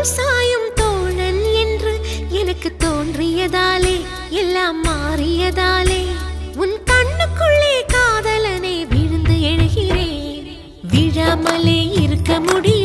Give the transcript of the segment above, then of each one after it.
போல் சாயும் தோழன் என்று எனக்கு தோன்றியதாலே எல்லாம் மாறியதாலே உன் கண்ணுக்குள்ளே காதலனை விழுந்து எழுகிறேன். விழாமலே இருக்க முடியும்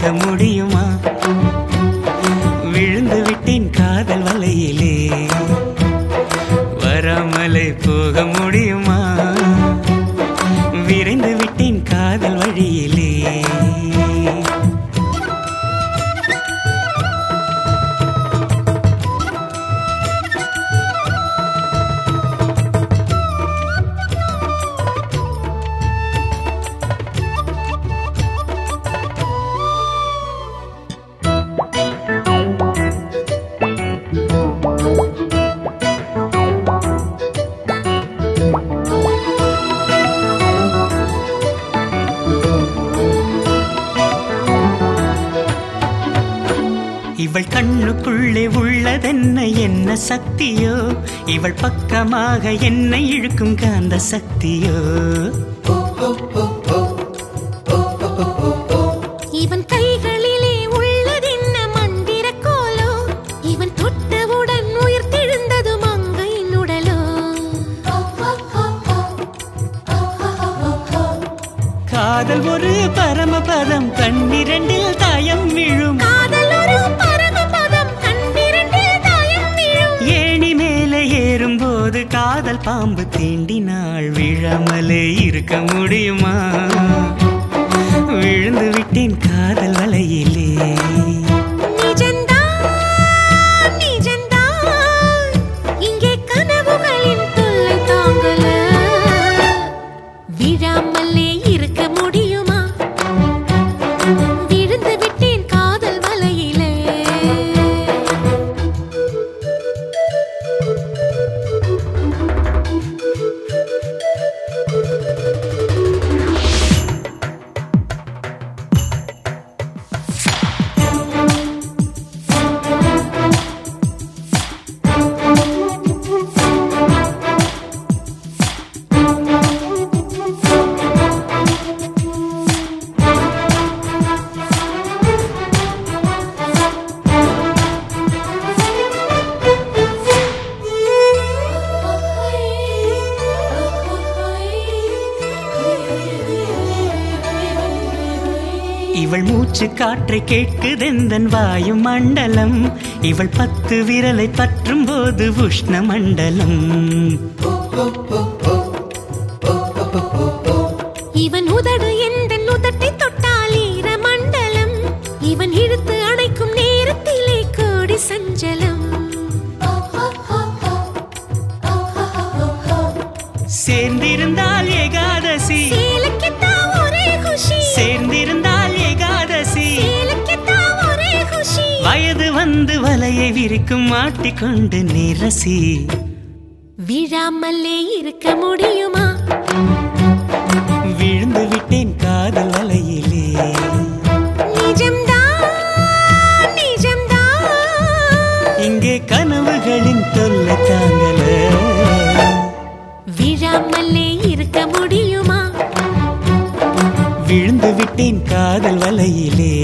விழாமலே இருக்க முடியுமா? விழுந்து விட்டேன் காதல் வலையிலே. வராமலே போக முடியுமா? இவள் கண்ணுக்குள்ளே உள்ளதென்ன என்ன சக்தியோ? இவள் பக்கமாக என்னை இழுக்கும் காந்த சக்தியோ? இவன் கைகளிலே உள்ளதென்ன மந்திர கோலோ? இவன் தொட்டவுடன் உயிர் தெழுந்தது மங்கையின் உடலோ? காதல் ஒரு பரமபதம் கண்ணிரண்டில் தாயம் விழும் பாம்பு தீண்டினால் விழாமலே இருக்க முடியுமா? விழுந்து விட்டேன் காதல் வலையிலே. இவள் மூச்சு காற்றை கேட்குதெந்தன் வாயு மண்டலம். இவள் பத்து விரலை பற்றும் போது உஷ்ண மண்டலம். இவன் உதடு எந்த உதட்டை தொட்டால் ஈர மண்டலம். இவன் இழுத்து அணைக்கும் நேரத்திலே கோடி சஞ்சலம். சேர்ந்திருந்தால் ஏகாதசி. வந்து வலையை விரிக்கும் மாட்டிக்கொண்டு நிரசி. விழாமலே இருக்க முடியுமா? விழுந்து விட்டேன் காதல் வலையிலே இங்கே கனவுகளின் தொல்லை தாங்கல. விழாமலே இருக்க முடியுமா? விழுந்து விட்டேன் காதல் வலையிலே